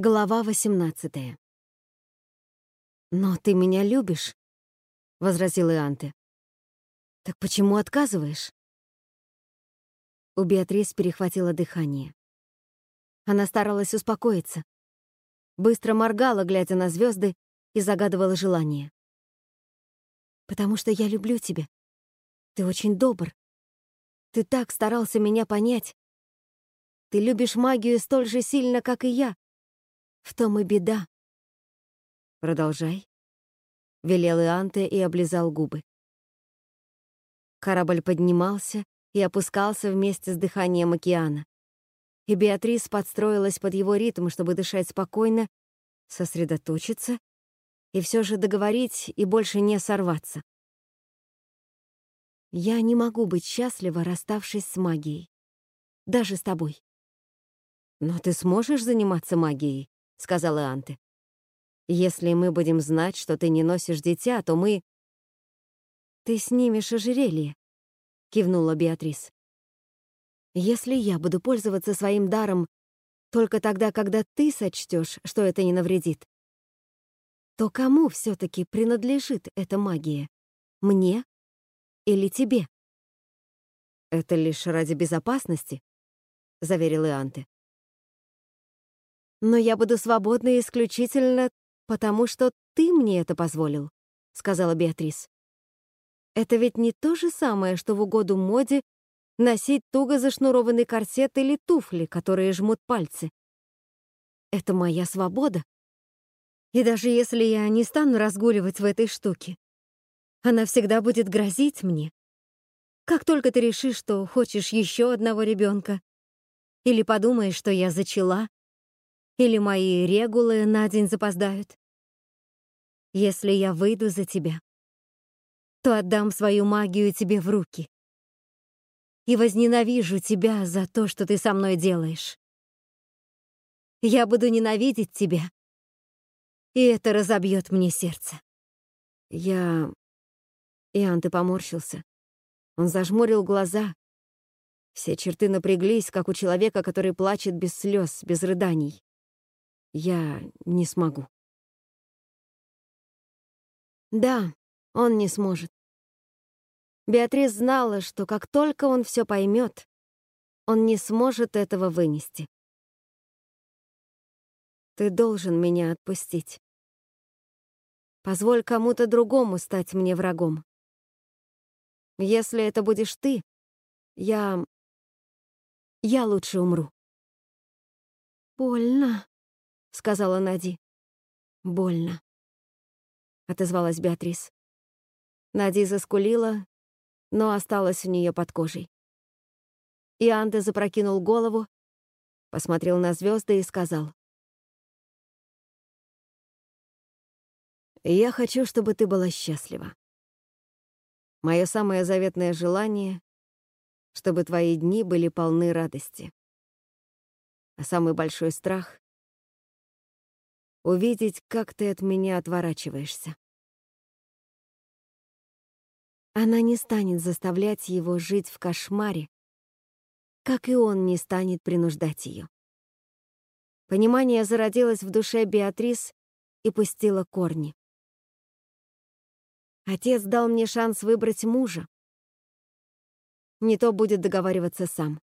Глава 18 «Но ты меня любишь», — возразил Ианте. «Так почему отказываешь?» У Беатрис перехватило дыхание. Она старалась успокоиться. Быстро моргала, глядя на звезды, и загадывала желание. «Потому что я люблю тебя. Ты очень добр. Ты так старался меня понять. Ты любишь магию столь же сильно, как и я. В том и беда. Продолжай. Велел Ианте и облизал губы. Корабль поднимался и опускался вместе с дыханием океана. И Беатрис подстроилась под его ритм, чтобы дышать спокойно, сосредоточиться и все же договорить и больше не сорваться. Я не могу быть счастлива, расставшись с магией. Даже с тобой. Но ты сможешь заниматься магией, — сказала Анте. «Если мы будем знать, что ты не носишь дитя, то мы...» «Ты снимешь ожерелье», — кивнула Беатрис. «Если я буду пользоваться своим даром только тогда, когда ты сочтешь, что это не навредит, то кому все-таки принадлежит эта магия? Мне или тебе?» «Это лишь ради безопасности», — заверил Ианте. Но я буду свободна исключительно потому, что ты мне это позволил», — сказала Беатрис. «Это ведь не то же самое, что в угоду моде носить туго зашнурованный корсет или туфли, которые жмут пальцы. Это моя свобода. И даже если я не стану разгуливать в этой штуке, она всегда будет грозить мне. Как только ты решишь, что хочешь еще одного ребенка, или подумаешь, что я зачала, или мои регулы на день запоздают. Если я выйду за тебя, то отдам свою магию тебе в руки и возненавижу тебя за то, что ты со мной делаешь. Я буду ненавидеть тебя, и это разобьет мне сердце. Я... Иоанн, ты поморщился. Он зажмурил глаза. Все черты напряглись, как у человека, который плачет без слез, без рыданий. Я не смогу. Да, он не сможет. Беатрис знала, что как только он все поймет, он не сможет этого вынести. Ты должен меня отпустить. Позволь кому-то другому стать мне врагом. Если это будешь ты, я... Я лучше умру. Больно, — сказала Нади. «Больно», — отозвалась Беатрис. Нади заскулила, но осталась у нее под кожей. Ианте запрокинул голову, посмотрел на звезды и сказал. «Я хочу, чтобы ты была счастлива. Мое самое заветное желание — чтобы твои дни были полны радости. А самый большой страх увидеть, как ты от меня отворачиваешься. Она не станет заставлять его жить в кошмаре, как и он не станет принуждать ее. Понимание зародилось в душе Беатрис и пустило корни. Отец дал мне шанс выбрать мужа. Не то будет договариваться сам.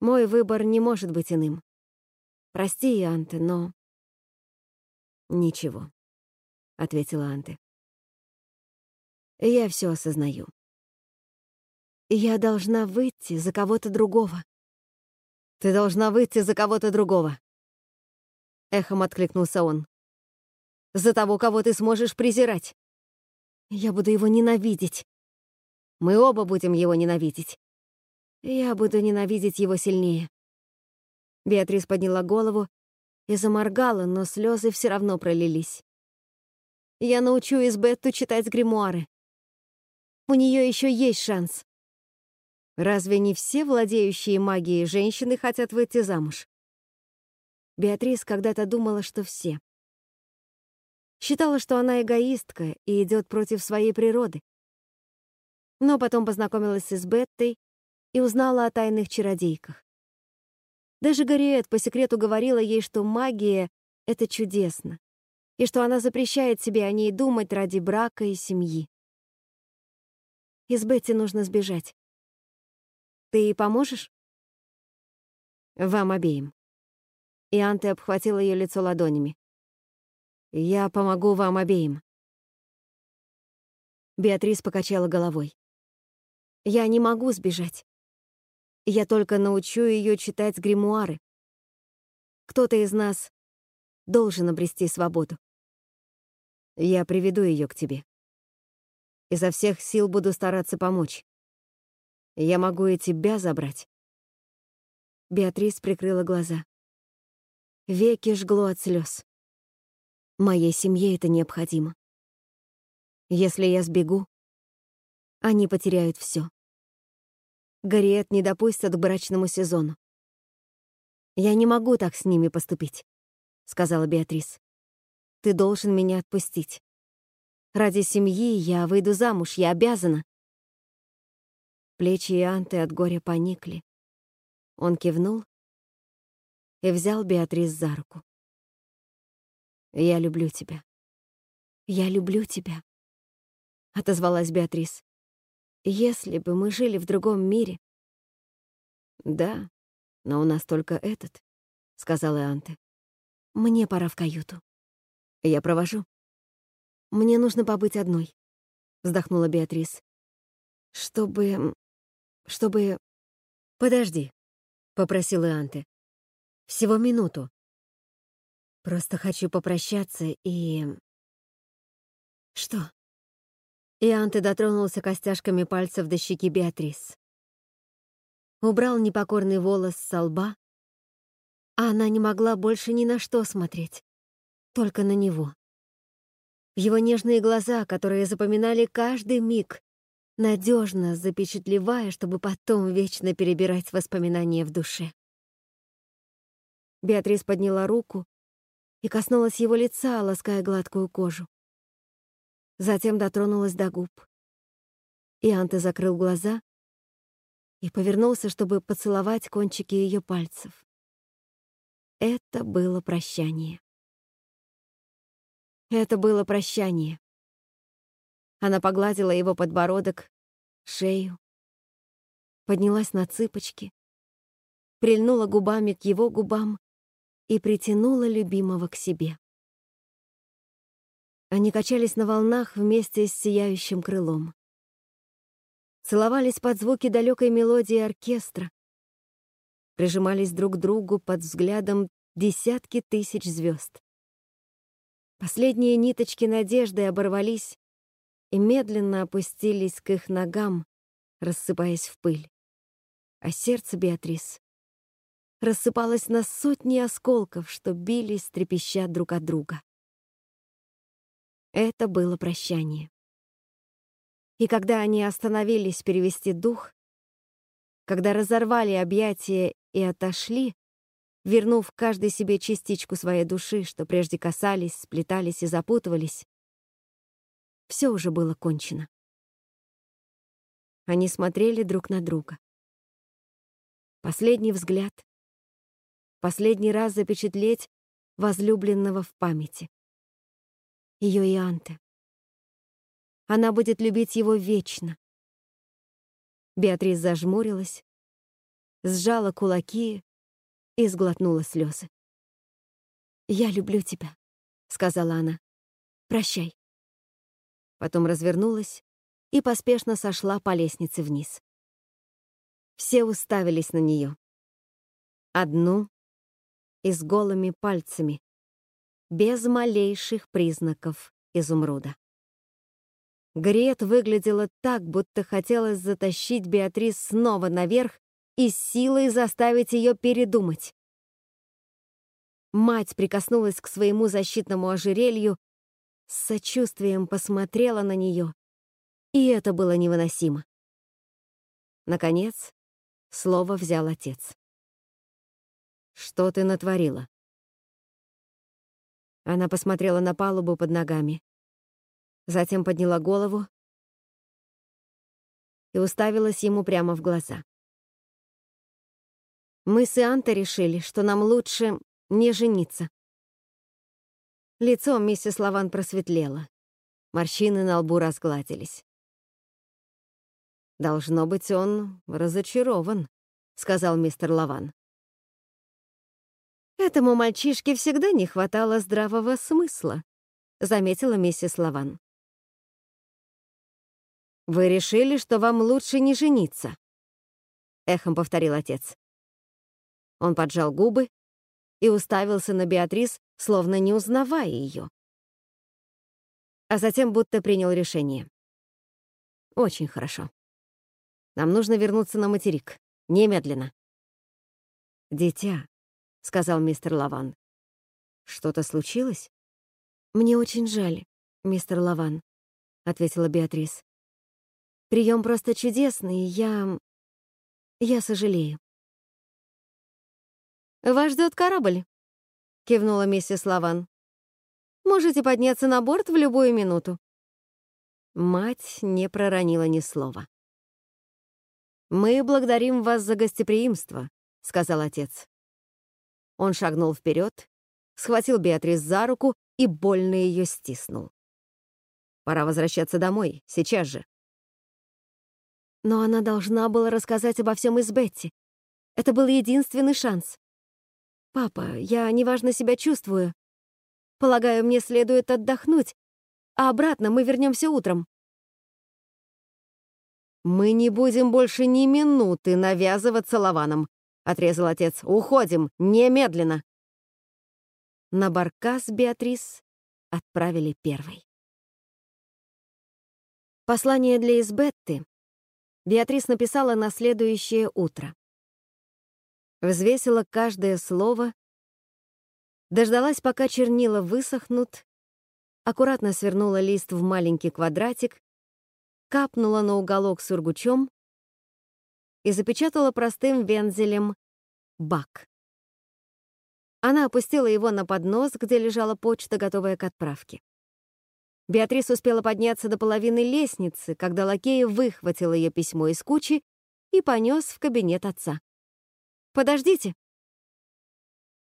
Мой выбор не может быть иным. Прости, Анте, но «Ничего», — ответила Анте. «Я все осознаю. Я должна выйти за кого-то другого». «Ты должна выйти за кого-то другого», — эхом откликнулся он. «За того, кого ты сможешь презирать. Я буду его ненавидеть. Мы оба будем его ненавидеть. Я буду ненавидеть его сильнее». Беатрис подняла голову и заморгала, но слезы все равно пролились. Я научу Избетту читать гримуары. У нее еще есть шанс. Разве не все владеющие магией женщины хотят выйти замуж? Беатрис когда-то думала, что все. Считала, что она эгоистка и идет против своей природы. Но потом познакомилась с Избеттой и узнала о тайных чародейках. Даже Гарриет по секрету говорила ей, что магия — это чудесно, и что она запрещает себе о ней думать ради брака и семьи. Из Бетти нужно сбежать. Ты ей поможешь? Вам обеим. И Анте обхватила ее лицо ладонями. Я помогу вам обеим. Беатрис покачала головой. Я не могу сбежать. Я только научу ее читать гримуары. Кто-то из нас должен обрести свободу. Я приведу ее к тебе. Изо всех сил буду стараться помочь. Я могу и тебя забрать. Беатрис прикрыла глаза. Веки жгло от слез. Моей семье это необходимо. Если я сбегу, они потеряют все. Гарриет не допустят к брачному сезону. «Я не могу так с ними поступить», — сказала Беатрис. «Ты должен меня отпустить. Ради семьи я выйду замуж, я обязана». Плечи Ианты от горя поникли. Он кивнул и взял Беатрис за руку. «Я люблю тебя». «Я люблю тебя», — отозвалась Беатрис. Если бы мы жили в другом мире... Да, но у нас только этот, — сказала Анте. Мне пора в каюту. Я провожу. Мне нужно побыть одной, — вздохнула Беатрис. Чтобы... чтобы... Подожди, — попросила Анте. Всего минуту. Просто хочу попрощаться и... Что? И Анте дотронулся костяшками пальцев до щеки Беатрис. Убрал непокорный волос со лба, а она не могла больше ни на что смотреть, только на него. В его нежные глаза, которые запоминали каждый миг, надежно запечатлевая, чтобы потом вечно перебирать воспоминания в душе. Беатрис подняла руку и коснулась его лица, лаская гладкую кожу затем дотронулась до губ. Ианте закрыл глаза и повернулся, чтобы поцеловать кончики ее пальцев. Это было прощание. Это было прощание. Она погладила его подбородок, шею, поднялась на цыпочки, прильнула губами к его губам и притянула любимого к себе. Они качались на волнах вместе с сияющим крылом. Целовались под звуки далекой мелодии оркестра. Прижимались друг к другу под взглядом десятки тысяч звезд. Последние ниточки надежды оборвались и медленно опустились к их ногам, рассыпаясь в пыль. А сердце Беатрис рассыпалось на сотни осколков, что бились, трепеща друг от друга. Это было прощание. И когда они остановились перевести дух, когда разорвали объятия и отошли, вернув каждой себе частичку своей души, что прежде касались, сплетались и запутывались, все уже было кончено. Они смотрели друг на друга. Последний взгляд. Последний раз запечатлеть возлюбленного в памяти ее и Анте. Она будет любить его вечно. Беатрис зажмурилась, сжала кулаки и сглотнула слезы. «Я люблю тебя», — сказала она. «Прощай». Потом развернулась и поспешно сошла по лестнице вниз. Все уставились на нее. Одну и с голыми пальцами, без малейших признаков изумруда. Грет выглядела так, будто хотелось затащить Беатрис снова наверх и силой заставить ее передумать. Мать прикоснулась к своему защитному ожерелью, с сочувствием посмотрела на нее, и это было невыносимо. Наконец, слово взял отец. «Что ты натворила?» Она посмотрела на палубу под ногами. Затем подняла голову и уставилась ему прямо в глаза. Мы с Ианта решили, что нам лучше не жениться. Лицо миссис Лаван просветлело. Морщины на лбу разгладились. «Должно быть, он разочарован», — сказал мистер Лаван. «Этому мальчишке всегда не хватало здравого смысла», — заметила миссис Лаван. «Вы решили, что вам лучше не жениться?» — эхом повторил отец. Он поджал губы и уставился на Беатрис, словно не узнавая ее. А затем будто принял решение. «Очень хорошо. Нам нужно вернуться на материк. Немедленно». «Дитя», — сказал мистер Лаван. «Что-то случилось?» «Мне очень жаль, мистер Лаван», — ответила Беатрис. «Прием просто чудесный, я... я сожалею». «Вас ждет корабль», — кивнула миссис Лаван. «Можете подняться на борт в любую минуту». Мать не проронила ни слова. «Мы благодарим вас за гостеприимство», — сказал отец. Он шагнул вперед, схватил Беатрис за руку и больно ее стиснул. «Пора возвращаться домой, сейчас же». Но она должна была рассказать обо всем из Бетти. Это был единственный шанс. «Папа, я неважно себя чувствую. Полагаю, мне следует отдохнуть, а обратно мы вернемся утром». «Мы не будем больше ни минуты навязываться Лаваном», — отрезал отец. «Уходим! Немедленно!» На баркас Беатрис отправили первой. Послание для Избетты Беатрис написала на следующее утро. Взвесила каждое слово, дождалась, пока чернила высохнут, аккуратно свернула лист в маленький квадратик капнула на уголок сургучом и запечатала простым вензелем «бак». Она опустила его на поднос, где лежала почта, готовая к отправке. Беатрис успела подняться до половины лестницы, когда лакей выхватил ее письмо из кучи и понес в кабинет отца. «Подождите!»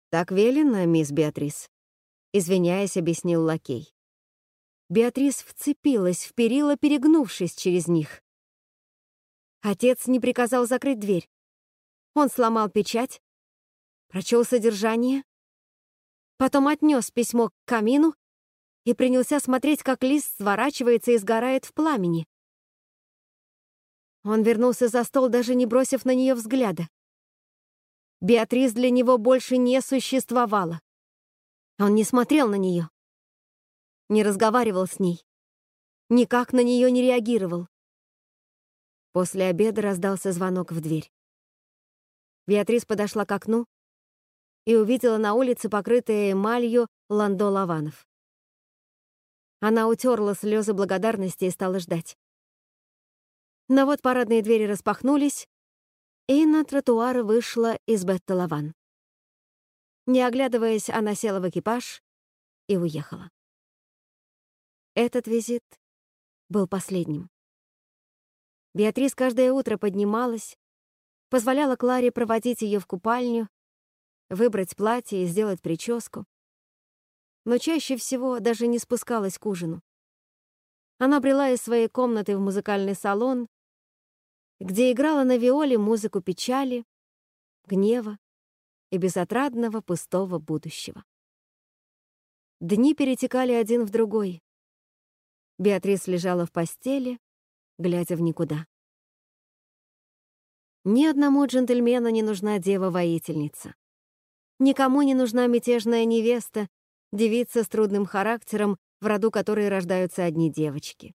«Так велено, мисс Беатрис», — извиняясь, объяснил лакей. Беатрис вцепилась в перила, перегнувшись через них. Отец не приказал закрыть дверь. Он сломал печать, прочел содержание, потом отнес письмо к камину и принялся смотреть, как лист сворачивается и сгорает в пламени. Он вернулся за стол, даже не бросив на нее взгляда. Беатрис для него больше не существовала. Он не смотрел на нее не разговаривал с ней, никак на нее не реагировал. После обеда раздался звонок в дверь. Беатрис подошла к окну и увидела на улице покрытое эмалью ландо лаванов. Она утерла слезы благодарности и стала ждать. Но вот парадные двери распахнулись, и на тротуар вышла из Бетта Лаван. Не оглядываясь, она села в экипаж и уехала. Этот визит был последним. Беатрис каждое утро поднималась, позволяла Кларе проводить ее в купальню, выбрать платье и сделать прическу. Но чаще всего даже не спускалась к ужину. Она брела из своей комнаты в музыкальный салон, где играла на виоле музыку печали, гнева и безотрадного пустого будущего. Дни перетекали один в другой. Беатрис лежала в постели, глядя в никуда. Ни одному джентльмену не нужна дева-воительница. Никому не нужна мятежная невеста, девица с трудным характером, в роду которой рождаются одни девочки.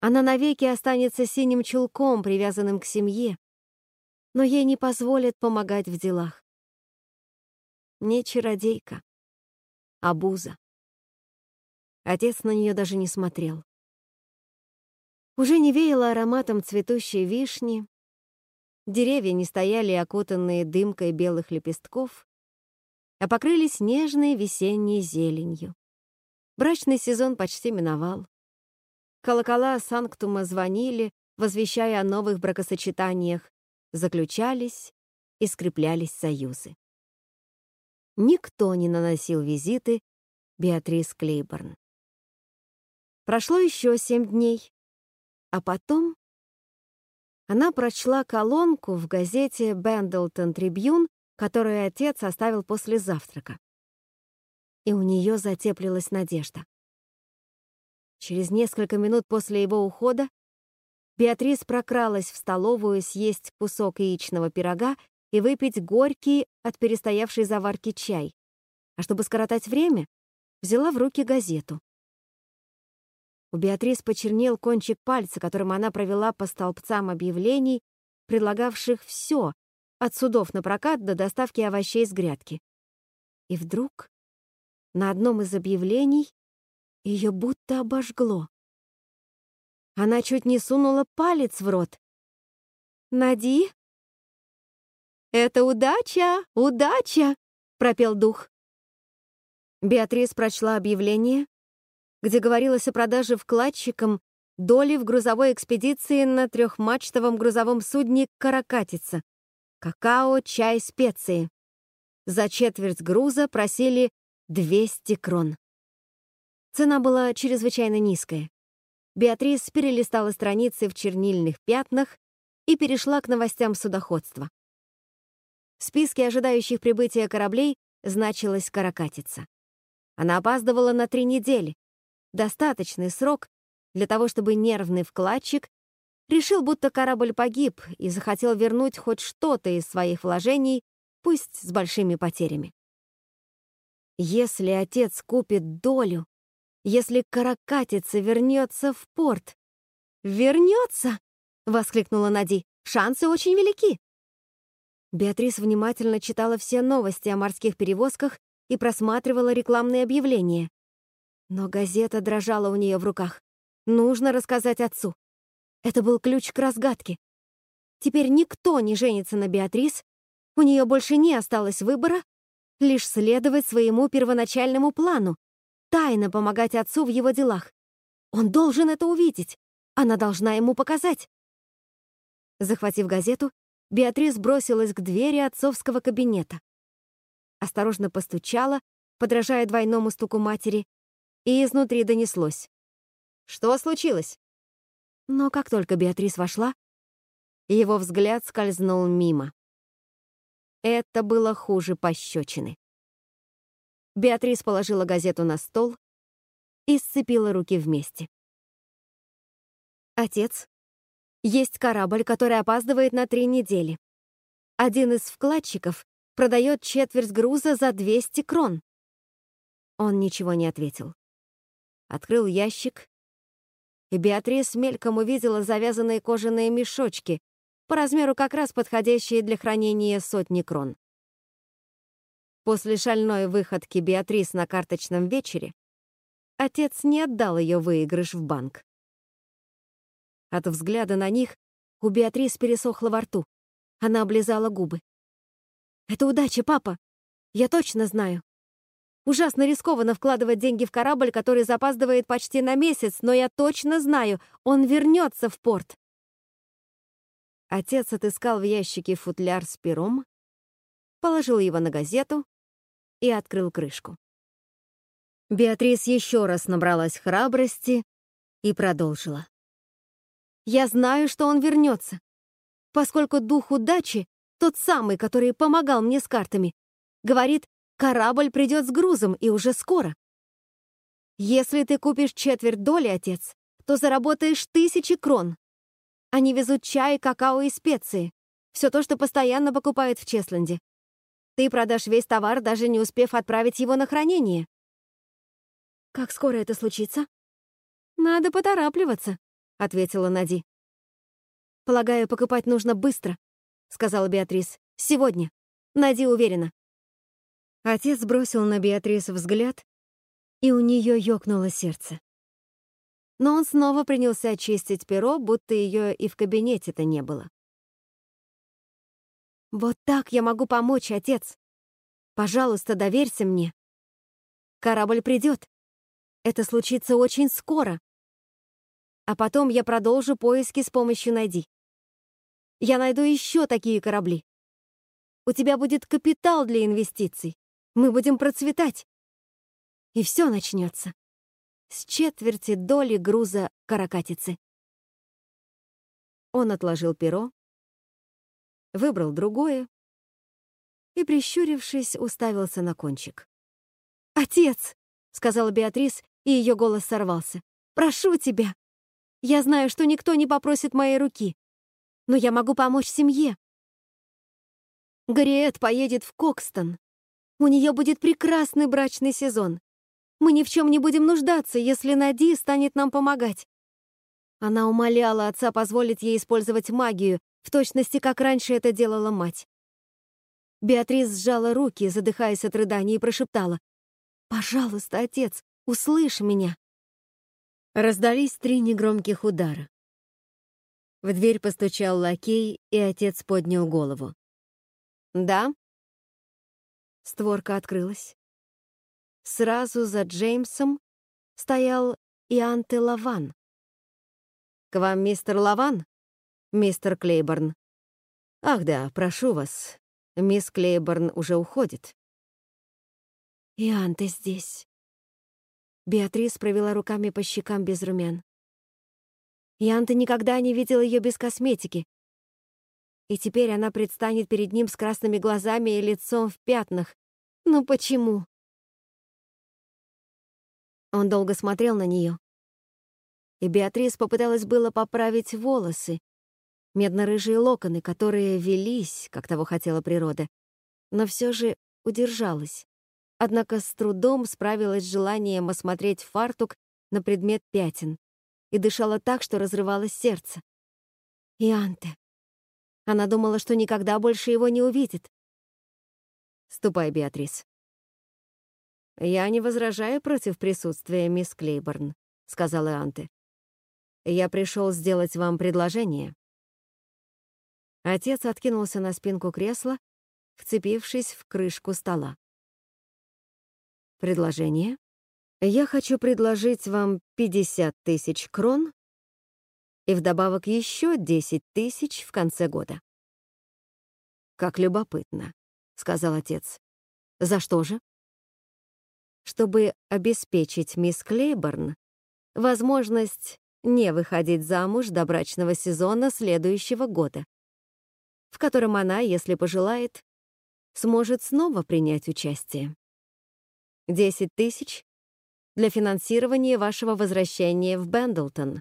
Она навеки останется синим чулком, привязанным к семье, но ей не позволят помогать в делах. Не чародейка, а буза. Отец на нее даже не смотрел. Уже не веяло ароматом цветущей вишни, деревья не стояли окутанные дымкой белых лепестков, а покрылись нежной весенней зеленью. Брачный сезон почти миновал. Колокола Санктума звонили, возвещая о новых бракосочетаниях, заключались и скреплялись союзы. Никто не наносил визиты Беатрис Клейборн. Прошло еще семь дней, а потом она прочла колонку в газете «Бендлтон Трибьюн», которую отец оставил после завтрака. И у нее затеплилась надежда. Через несколько минут после его ухода Беатрис прокралась в столовую съесть кусок яичного пирога и выпить горький от перестоявшей заварки чай. А чтобы скоротать время, взяла в руки газету. У Беатрис почернел кончик пальца, которым она провела по столбцам объявлений, предлагавших все, от судов на прокат до доставки овощей с грядки. И вдруг на одном из объявлений ее будто обожгло. Она чуть не сунула палец в рот. «Нади?» «Это удача! Удача!» — пропел дух. Беатрис прочла объявление, где говорилось о продаже вкладчикам доли в грузовой экспедиции на трехмачтовом грузовом судне «Каракатица». Какао, чай, специи. За четверть груза просили 200 крон. Цена была чрезвычайно низкая. Беатрис перелистала страницы в чернильных пятнах и перешла к новостям судоходства. В списке ожидающих прибытия кораблей значилась каракатица. Она опаздывала на три недели. Достаточный срок для того, чтобы нервный вкладчик решил, будто корабль погиб и захотел вернуть хоть что-то из своих вложений, пусть с большими потерями. Если отец купит долю, если каракатица вернется в порт. «Вернется!» — воскликнула Нади. «Шансы очень велики!» Беатрис внимательно читала все новости о морских перевозках и просматривала рекламные объявления. Но газета дрожала у нее в руках. Нужно рассказать отцу. Это был ключ к разгадке. Теперь никто не женится на Беатрис, у нее больше не осталось выбора, лишь следовать своему первоначальному плану, тайно помогать отцу в его делах. Он должен это увидеть. Она должна ему показать. Захватив газету, Беатрис бросилась к двери отцовского кабинета. Осторожно постучала, подражая двойному стуку матери, и изнутри донеслось. «Что случилось?» Но как только Беатрис вошла, его взгляд скользнул мимо. Это было хуже пощечины. Беатрис положила газету на стол и сцепила руки вместе. «Отец, есть корабль, который опаздывает на три недели. Один из вкладчиков продает четверть груза за 200 крон». Он ничего не ответил. Открыл ящик, и Беатрис мельком увидела завязанные кожаные мешочки, по размеру как раз подходящие для хранения сотни крон. После шальной выходки Беатрис на карточном вечере отец не отдал ее выигрыш в банк. От взгляда на них у Беатрис пересохло во рту. Она облизала губы. «Это удача, папа! Я точно знаю. Ужасно рискованно вкладывать деньги в корабль, который запаздывает почти на месяц, но я точно знаю, он вернется в порт». Отец отыскал в ящике футляр с пером, положил его на газету и открыл крышку. Беатрис еще раз набралась храбрости и продолжила. «Я знаю, что он вернется, поскольку дух удачи, тот самый, который помогал мне с картами, говорит, корабль придет с грузом и уже скоро. Если ты купишь четверть доли, отец, то заработаешь тысячи крон. Они везут чай, какао и специи, все то, что постоянно покупают в Чесленде. Ты продашь весь товар, даже не успев отправить его на хранение. Как скоро это случится? Надо поторапливаться, ответила Нади. Полагаю, покупать нужно быстро, сказала Беатрис. Сегодня. Нади уверена. Отец бросил на Беатрис взгляд, и у нее ёкнуло сердце. Но он снова принялся очистить перо, будто ее и в кабинете-то не было. Вот так я могу помочь, отец. Пожалуйста, доверься мне. Корабль придет. Это случится очень скоро. А потом я продолжу поиски с помощью «Найди». Я найду еще такие корабли. У тебя будет капитал для инвестиций. Мы будем процветать. И все начнется с четверти доли груза каракатицы. Он отложил перо, выбрал другое и, прищурившись, уставился на кончик. «Отец!» — сказала Беатрис, и ее голос сорвался. «Прошу тебя! Я знаю, что никто не попросит моей руки, но я могу помочь семье. Гориет поедет в Кокстон. У нее будет прекрасный брачный сезон. Мы ни в чем не будем нуждаться, если Нади станет нам помогать. Она умоляла отца позволить ей использовать магию, в точности, как раньше это делала мать. Беатрис сжала руки, задыхаясь от рыданий, и прошептала. «Пожалуйста, отец, услышь меня!» Раздались три негромких удара. В дверь постучал лакей, и отец поднял голову. «Да?» Створка открылась. Сразу за Джеймсом стоял Ианте Лаван. «К вам мистер Лаван?» «Мистер Клейборн». «Ах да, прошу вас, мисс Клейборн уже уходит». «Ианте здесь». Беатрис провела руками по щекам без румян. Ианте никогда не видел ее без косметики. И теперь она предстанет перед ним с красными глазами и лицом в пятнах. Ну почему? Он долго смотрел на нее. И Беатрис попыталась было поправить волосы, медно-рыжие локоны, которые велись, как того хотела природа, но все же удержалась. Однако с трудом справилась с желанием осмотреть фартук на предмет пятен и дышала так, что разрывалось сердце. И Анте. Она думала, что никогда больше его не увидит. «Ступай, Беатрис», «Я не возражаю против присутствия мисс Клейборн», — сказала Анте. «Я пришел сделать вам предложение». Отец откинулся на спинку кресла, вцепившись в крышку стола. «Предложение? Я хочу предложить вам 50 тысяч крон и вдобавок еще 10 тысяч в конце года». «Как любопытно», — сказал отец. «За что же?» чтобы обеспечить мисс Клейборн возможность не выходить замуж до брачного сезона следующего года, в котором она, если пожелает, сможет снова принять участие. 10 тысяч для финансирования вашего возвращения в Бендлтон.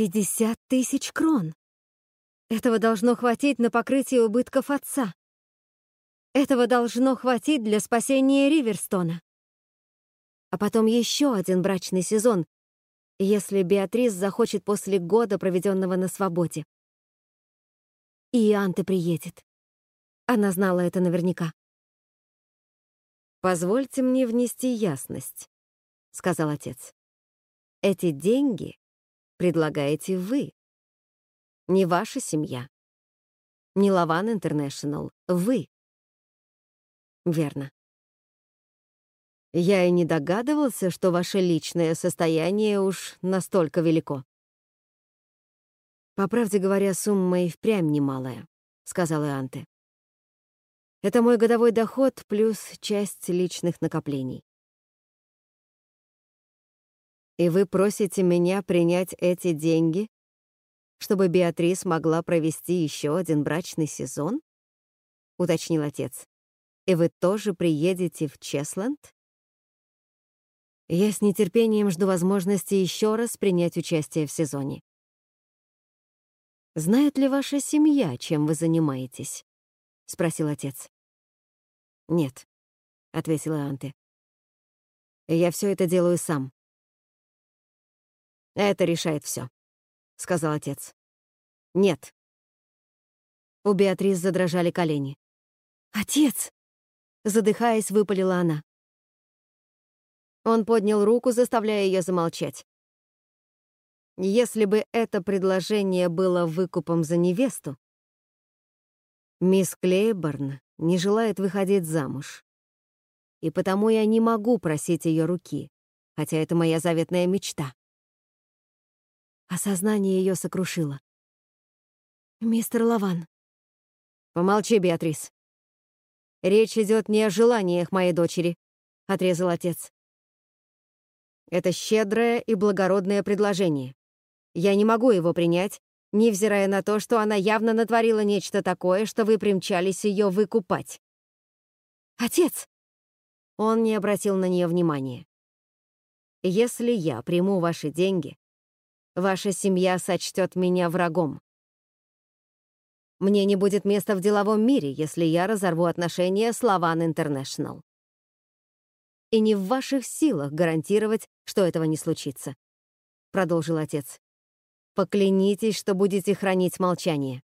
50 тысяч крон. Этого должно хватить на покрытие убытков отца. Этого должно хватить для спасения Риверстона а потом еще один брачный сезон, если Беатрис захочет после года, проведенного на свободе. И Анте приедет. Она знала это наверняка. «Позвольте мне внести ясность», — сказал отец. «Эти деньги предлагаете вы, не ваша семья, не Лаван Интернешнл, вы». «Верно. Я и не догадывался, что ваше личное состояние уж настолько велико. По правде говоря, сумма и впрямь немалая, сказал Ианте. Это мой годовой доход плюс часть личных накоплений. И вы просите меня принять эти деньги, чтобы Беатрис могла провести еще один брачный сезон? уточнил отец. И вы тоже приедете в Чесленд? Я с нетерпением жду возможности еще раз принять участие в сезоне. «Знает ли ваша семья, чем вы занимаетесь?» — спросил отец. «Нет», — ответила Анте. «Я все это делаю сам». «Это решает все», — сказал отец. «Нет». У Беатрис задрожали колени. «Отец!» — задыхаясь, выпалила она. Он поднял руку, заставляя ее замолчать. Если бы это предложение было выкупом за невесту, мисс Клейборн не желает выходить замуж. И потому я не могу просить ее руки, хотя это моя заветная мечта. Осознание ее сокрушило. «Мистер Лаван». «Помолчи, Беатрис», Речь идет не о желаниях моей дочери, отрезал отец. Это щедрое и благородное предложение. Я не могу его принять, невзирая на то, что она явно натворила нечто такое, что вы примчались ее выкупать. Отец! Он не обратил на нее внимания. Если я приму ваши деньги, ваша семья сочтет меня врагом. Мне не будет места в деловом мире, если я разорву отношения с Лаван Интернешнл. И не в ваших силах гарантировать, что этого не случится, продолжил отец. Поклянитесь, что будете хранить молчание.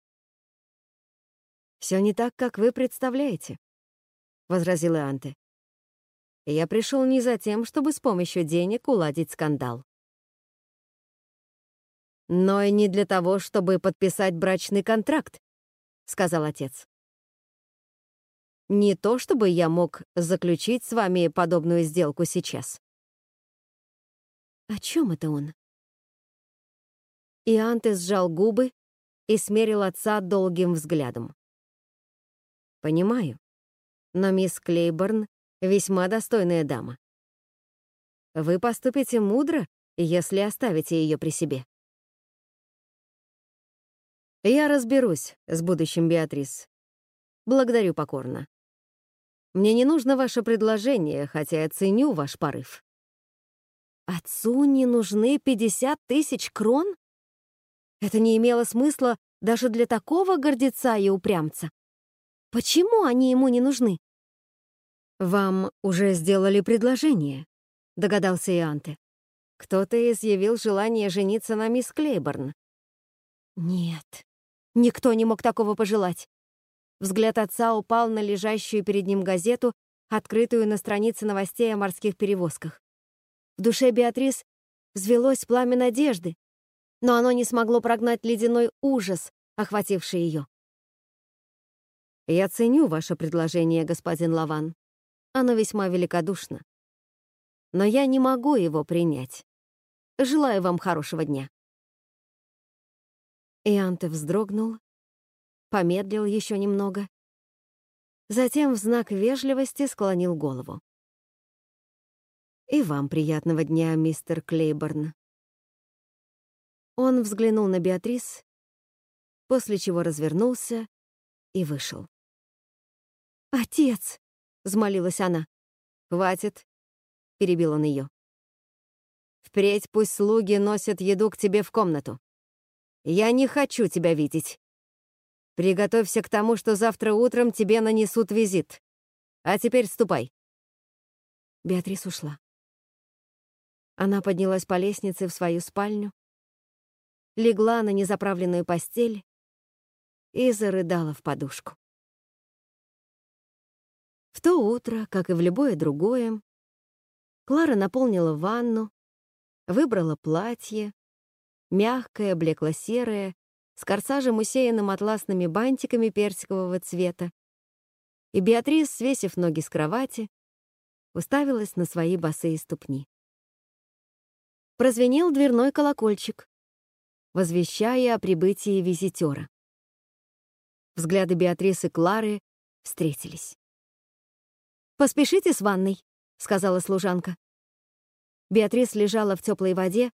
Все не так, как вы представляете, возразила Анте. Я пришел не за тем, чтобы с помощью денег уладить скандал. Но и не для того, чтобы подписать брачный контракт, сказал отец. Не то, чтобы я мог заключить с вами подобную сделку сейчас. О чем это он? Ианте сжал губы и смерил отца долгим взглядом. Понимаю, но мисс Клейборн весьма достойная дама. Вы поступите мудро, если оставите ее при себе. Я разберусь с будущим Беатрис. Благодарю покорно. Мне не нужно ваше предложение, хотя я ценю ваш порыв. Отцу не нужны 50 тысяч крон? Это не имело смысла даже для такого гордеца и упрямца. Почему они ему не нужны? «Вам уже сделали предложение», — догадался Ианте. «Кто-то изъявил желание жениться на мисс Клейборн». «Нет, никто не мог такого пожелать». Взгляд отца упал на лежащую перед ним газету, открытую на странице новостей о морских перевозках. В душе Беатрис взвелось пламя надежды, но оно не смогло прогнать ледяной ужас, охвативший ее. «Я ценю ваше предложение, господин Лаван», оно весьма великодушно. Но я не могу его принять. Желаю вам хорошего дня. Ианте вздрогнул, помедлил еще немного, затем в знак вежливости склонил голову. «И вам приятного дня, мистер Клейборн». Он взглянул на Беатрис, после чего развернулся и вышел. «Отец!» взмолилась она. «Хватит», — перебил он ее. «Впредь пусть слуги носят еду к тебе в комнату. Я не хочу тебя видеть. Приготовься к тому, что завтра утром тебе нанесут визит. А теперь ступай». Беатрис ушла. Она поднялась по лестнице в свою спальню, легла на незаправленную постель и зарыдала в подушку. В то утро, как и в любое другое, Клара наполнила ванну, выбрала платье, мягкое, блекло-серое, с корсажем, усеянным атласными бантиками персикового цвета. И Беатрис, свесив ноги с кровати, уставилась на свои босые ступни. Прозвенел дверной колокольчик, возвещая о прибытии визитера. Взгляды Беатрисы и Клары встретились. «Поспешите с ванной», — сказала служанка. Беатрис лежала в теплой воде,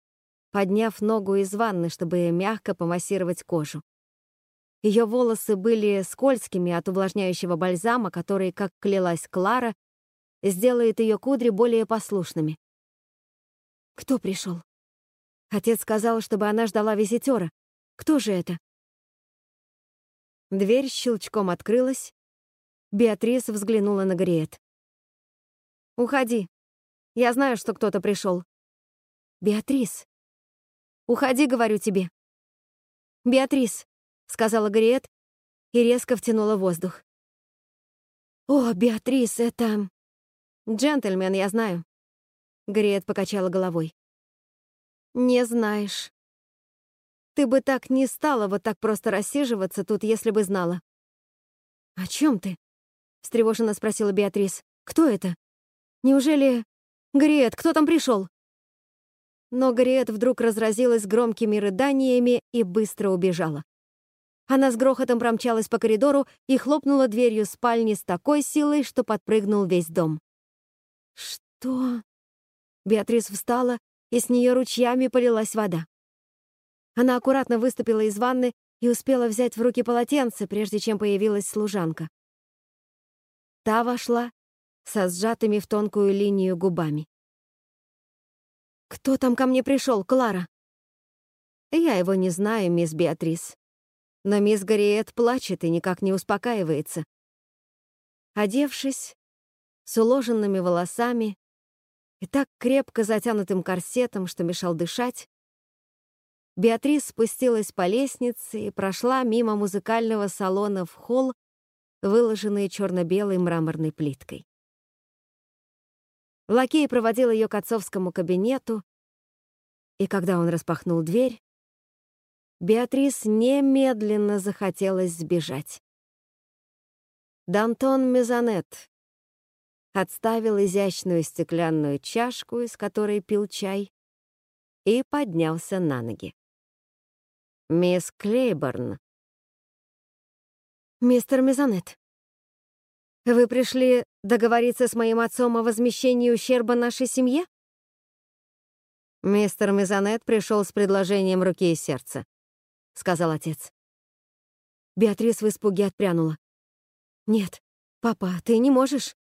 подняв ногу из ванны, чтобы мягко помассировать кожу. Ее волосы были скользкими от увлажняющего бальзама, который, как клялась Клара, сделает ее кудри более послушными. Кто пришел? Отец сказал, чтобы она ждала визитера. Кто же это? Дверь щелчком открылась. Беатрис взглянула на Гриет. Уходи. Я знаю, что кто-то пришел. Беатрис. Уходи, говорю тебе. Беатрис, сказала Гриет и резко втянула воздух. О, Беатрис, это... Джентльмен, я знаю. Гриет покачала головой. Не знаешь. Ты бы так не стала вот так просто рассиживаться тут, если бы знала. «О чем ты?» — встревоженно спросила Беатрис. «Кто это?» Неужели... Гриет, кто там пришел? Но Гриет вдруг разразилась громкими рыданиями и быстро убежала. Она с грохотом промчалась по коридору и хлопнула дверью спальни с такой силой, что подпрыгнул весь дом. «Что?» Беатрис встала, и с нее ручьями полилась вода. Она аккуратно выступила из ванны и успела взять в руки полотенце, прежде чем появилась служанка. Та вошла со сжатыми в тонкую линию губами. «Кто там ко мне пришел, Клара?» «Я его не знаю, мисс Беатрис. Но мисс Гарриет плачет и никак не успокаивается». Одевшись, с уложенными волосами и так крепко затянутым корсетом, что мешал дышать, Беатрис спустилась по лестнице и прошла мимо музыкального салона в холл, выложенный черно-белой мраморной плиткой. Лакей проводил ее к отцовскому кабинету, и когда он распахнул дверь, Беатрис немедленно захотелось сбежать. Дантон Мезонет отставил изящную стеклянную чашку, из которой пил чай, и поднялся на ноги. «Мисс Клейборн». «Мистер Мезонет, вы пришли договориться с моим отцом о возмещении ущерба нашей семье?» «Мистер Мезонет пришел с предложением руки и сердца», — сказал отец. Беатрис в испуге отпрянула. «Нет, папа, ты не можешь».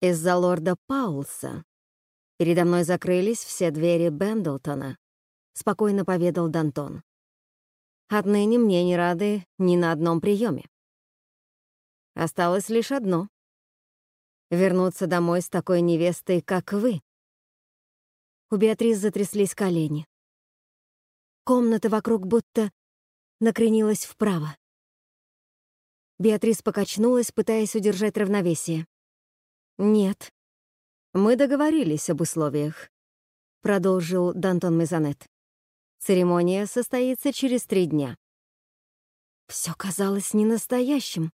Из-за лорда Паулса передо мной закрылись все двери Бендлтона, спокойно поведал Дантон. Отныне мне не рады ни на одном приеме. Осталось лишь одно — вернуться домой с такой невестой, как вы. У Беатрис затряслись колени. Комната вокруг будто накренилась вправо. Беатрис покачнулась, пытаясь удержать равновесие. «Нет, мы договорились об условиях», — продолжил Дантон Мезонет. Церемония состоится через три дня. Все казалось ненастоящим.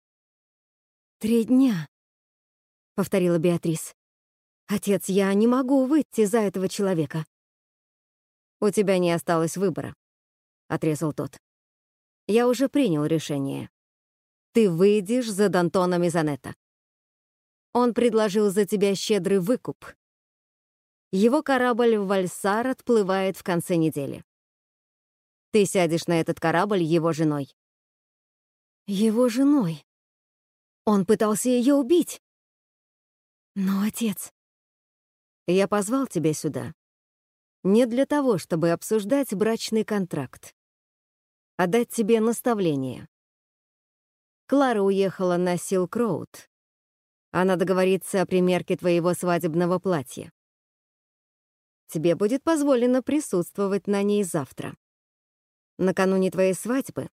«Три дня», — повторила Беатрис. «Отец, я не могу выйти за этого человека». «У тебя не осталось выбора», — отрезал тот. «Я уже принял решение. Ты выйдешь за Д'Антона Мизанетта. Он предложил за тебя щедрый выкуп. Его корабль в Вальсар отплывает в конце недели. Ты сядешь на этот корабль его женой. Его женой? Он пытался ее убить. Но отец... Я позвал тебя сюда не для того, чтобы обсуждать брачный контракт, а дать тебе наставление. Клара уехала на Силк-Роуд. Она договорится о примерке твоего свадебного платья. Тебе будет позволено присутствовать на ней завтра накануне твоей свадьбы,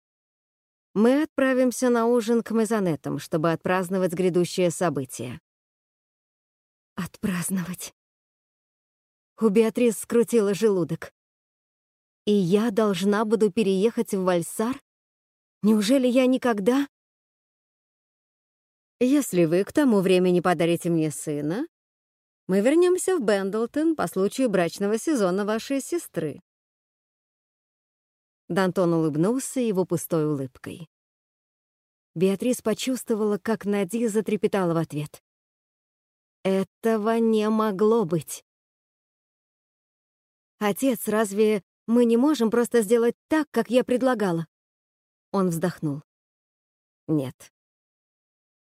мы отправимся на ужин к мезонетам, чтобы отпраздновать грядущее событие. Отпраздновать. У Беатрис скрутила желудок. И я должна буду переехать в Вальсар? Неужели я никогда... Если вы к тому времени подарите мне сына, мы вернемся в Бендлтон по случаю брачного сезона вашей сестры. Дантон улыбнулся его пустой улыбкой. Беатрис почувствовала, как Нади затрепетала в ответ. Этого не могло быть. «Отец, разве мы не можем просто сделать так, как я предлагала?» Он вздохнул. «Нет.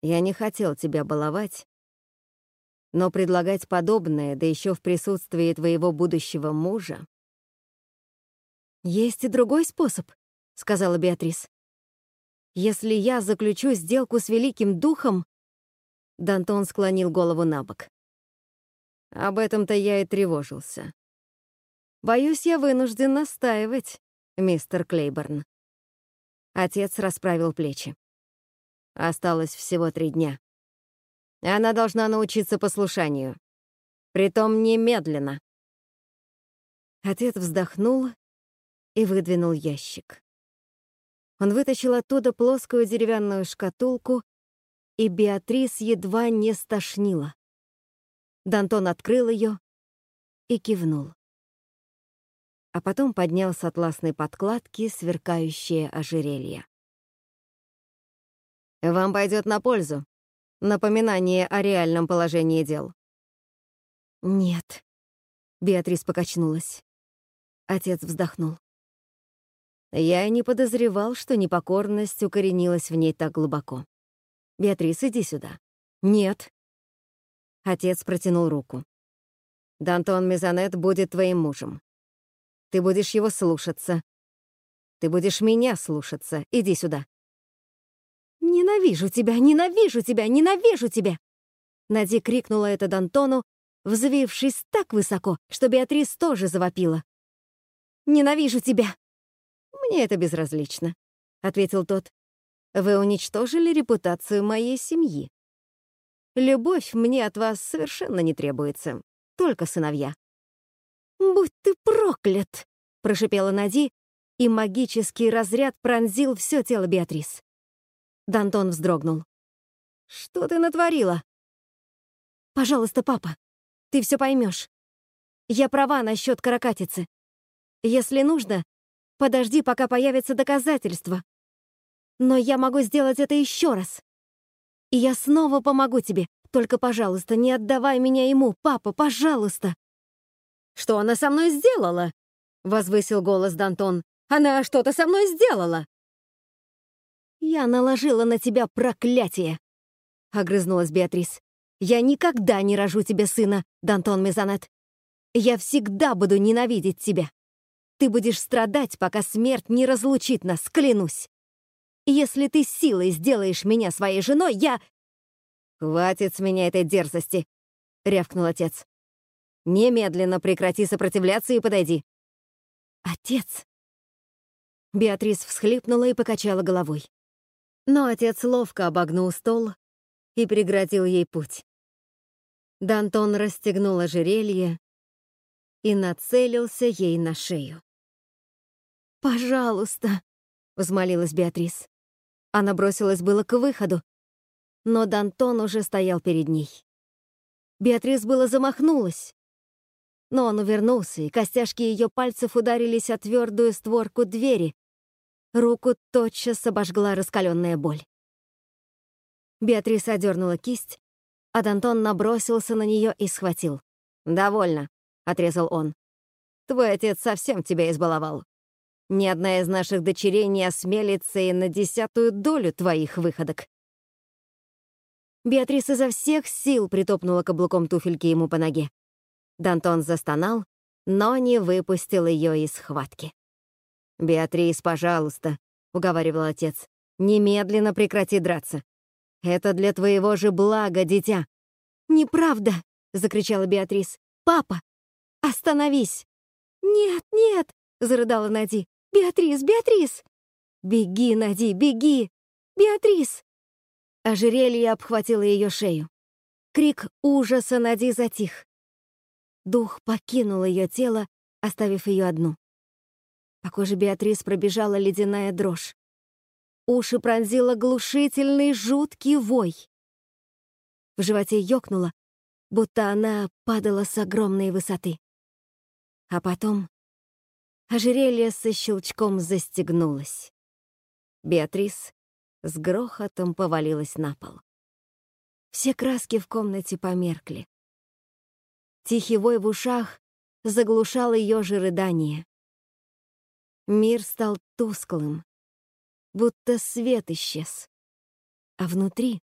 Я не хотел тебя баловать, но предлагать подобное, да еще в присутствии твоего будущего мужа, «Есть и другой способ», — сказала Беатрис. «Если я заключу сделку с Великим Духом...» Дантон склонил голову на бок. Об этом-то я и тревожился. Боюсь, я вынужден настаивать, мистер Клейборн. Отец расправил плечи. Осталось всего три дня. Она должна научиться послушанию. Притом немедленно. Отец вздохнул и выдвинул ящик. Он вытащил оттуда плоскую деревянную шкатулку, и Беатрис едва не стошнила. Дантон открыл ее и кивнул. А потом поднял с атласной подкладки сверкающее ожерелье. Вам пойдет на пользу. Напоминание о реальном положении дел. Нет. Беатрис покачнулась. Отец вздохнул. Я и не подозревал, что непокорность укоренилась в ней так глубоко. Беатрис, иди сюда. Нет. Отец протянул руку. Дантон Мезонет будет твоим мужем. Ты будешь его слушаться. Ты будешь меня слушаться. Иди сюда. «Ненавижу тебя! Ненавижу тебя! Ненавижу тебя!» Нади крикнула это Дантону, взвившись так высоко, что Беатрис тоже завопила. «Ненавижу тебя!» «Мне это безразлично», — ответил тот. «Вы уничтожили репутацию моей семьи. Любовь мне от вас совершенно не требуется, только сыновья». «Будь ты проклят!» — прошипела Нади, и магический разряд пронзил все тело Беатрис. Дантон вздрогнул. «Что ты натворила?» «Пожалуйста, папа, ты все поймешь. Я права насчет каракатицы. Если нужно, подожди, пока появятся доказательства. Но я могу сделать это еще раз. И я снова помогу тебе. Только, пожалуйста, не отдавай меня ему, папа, пожалуйста. Что она со мной сделала? Возвысил голос Дантон. Она что-то со мной сделала. «Я наложила на тебя проклятие!» — огрызнулась Беатрис. «Я никогда не рожу тебе сына, Дантон Мезонет. Я всегда буду ненавидеть тебя. Ты будешь страдать, пока смерть не разлучит нас, клянусь. Если ты силой сделаешь меня своей женой, я...» «Хватит с меня этой дерзости!» — рявкнул отец. «Немедленно прекрати сопротивляться и подойди». «Отец!» Беатрис всхлипнула и покачала головой. Но отец ловко обогнул стол и преградил ей путь. Дантон расстегнул ожерелье и нацелился ей на шею. «Пожалуйста», — взмолилась Беатрис. Она бросилась было к выходу, но Дантон уже стоял перед ней. Беатрис было замахнулась, но он увернулся, и костяшки ее пальцев ударились о твердую створку двери, Руку тотчас обожгла раскаленная боль. Беатриса одернула кисть, а Дантон набросился на нее и схватил. «Довольно», — отрезал он. «Твой отец совсем тебя избаловал. Ни одна из наших дочерей не осмелится и на десятую долю твоих выходок». Беатриса изо всех сил притопнула каблуком туфельки ему по ноге. Дантон застонал, но не выпустил ее из схватки. «Беатрис, пожалуйста», — уговаривал отец, — «немедленно прекрати драться. Это для твоего же блага, дитя». «Неправда!» — закричала Беатрис. «Папа, остановись!» «Нет, нет!» — зарыдала Нади. «Беатрис, Беатрис!» «Беги, Нади, беги! Беатрис!» Ожерелье обхватило ее шею. Крик ужаса Нади затих. Дух покинул ее тело, оставив ее одну. По коже Беатрис пробежала ледяная дрожь. Уши пронзила глушительный жуткий вой. В животе ёкнуло, будто она падала с огромной высоты. А потом ожерелье со щелчком застегнулось. Беатрис с грохотом повалилась на пол. Все краски в комнате померкли. Тихий вой в ушах заглушал ее же рыдание. Мир стал тусклым, будто свет исчез. А внутри,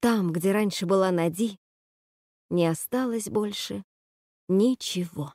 там, где раньше была Нади, не осталось больше ничего.